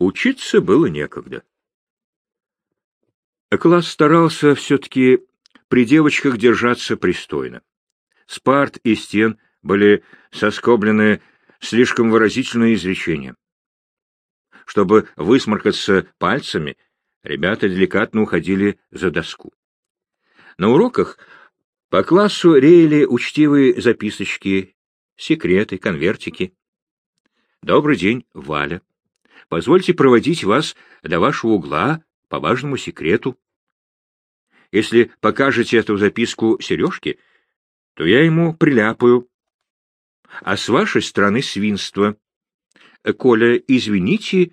Учиться было некогда. Класс старался все-таки при девочках держаться пристойно. С парт и стен были соскоблены слишком выразительные изречения. Чтобы высморкаться пальцами, ребята деликатно уходили за доску. На уроках по классу реяли учтивые записочки, секреты, конвертики. «Добрый день, Валя. Позвольте проводить вас до вашего угла по важному секрету. Если покажете эту записку Сережке, то я ему приляпаю. А с вашей стороны свинство. Коля, извините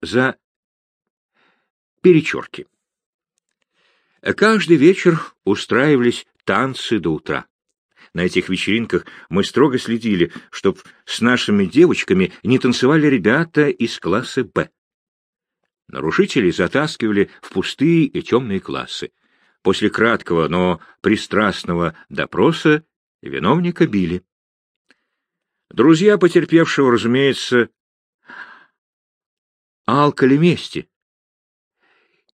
за перечерки. Каждый вечер устраивались танцы до утра. На этих вечеринках мы строго следили, чтоб с нашими девочками не танцевали ребята из класса «Б». Нарушителей затаскивали в пустые и темные классы. После краткого, но пристрастного допроса виновника били. Друзья потерпевшего, разумеется, алкали мести.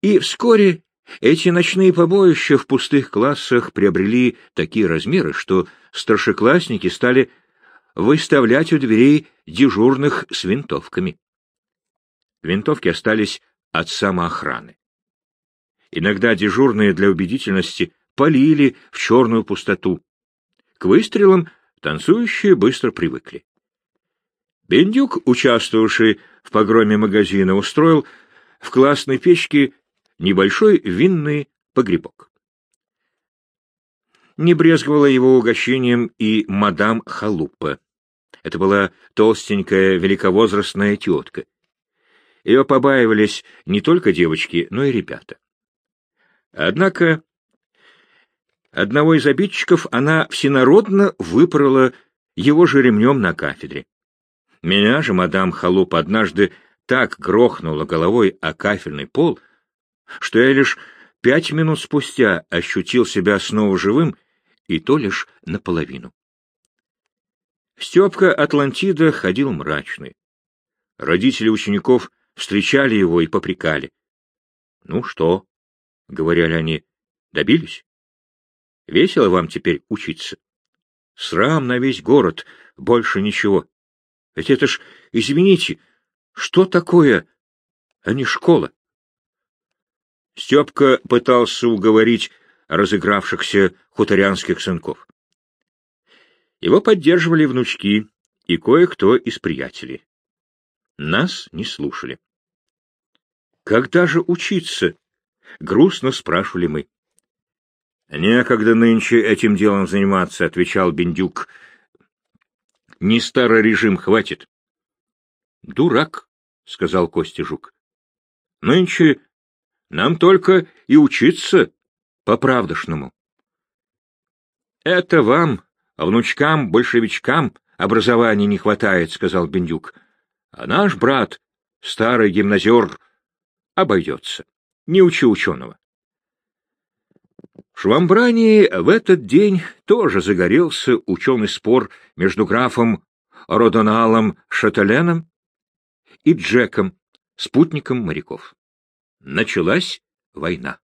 И вскоре эти ночные побоища в пустых классах приобрели такие размеры, что старшеклассники стали выставлять у дверей дежурных с винтовками. Винтовки остались от самоохраны. Иногда дежурные для убедительности полили в черную пустоту. К выстрелам танцующие быстро привыкли. Бендюк, участвовавший в погроме магазина, устроил в классной печке небольшой винный погребок. Не брезговала его угощением и мадам Халупа. Это была толстенькая великовозрастная тетка. Ее побаивались не только девочки, но и ребята. Однако одного из обидчиков она всенародно выпорола его же ремнем на кафедре. Меня же мадам Халуп однажды так грохнула головой о кафельный пол, что я лишь пять минут спустя ощутил себя снова живым, и то лишь наполовину. Степка Атлантида ходил мрачный. Родители учеников встречали его и попрекали. — Ну что? — говорили они. — Добились? Весело вам теперь учиться? Срам на весь город, больше ничего. Ведь это ж, извините, что такое, а не школа? Степка пытался уговорить разыгравшихся хуторянских сынков. Его поддерживали внучки и кое-кто из приятелей. Нас не слушали. «Когда же учиться?» — грустно спрашивали мы. «Некогда нынче этим делом заниматься», — отвечал Бендюк. «Не старый режим хватит». «Дурак», — сказал Костя Жук. «Нынче нам только и учиться по-правдошному. — Это вам, внучкам-большевичкам, образования не хватает, — сказал Бендюк. — А наш брат, старый гимназер, обойдется. Не учи ученого. В Швамбрании в этот день тоже загорелся ученый спор между графом Родоналом Шателеном и Джеком, спутником моряков. Началась война.